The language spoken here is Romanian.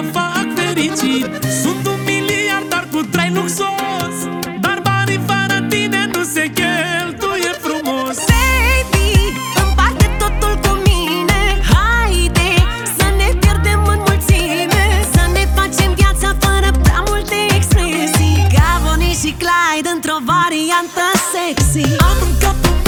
mă fac fericit. Sunt un miliardar cu trai luxos. Dar banii fără tine nu se cheltuie frumos. Baby, împarte totul cu mine. Haide, să ne pierdem în mulțime. Să ne facem viața fără prea multe expresii. Ca și Clyde într-o variantă sexy. Am în capul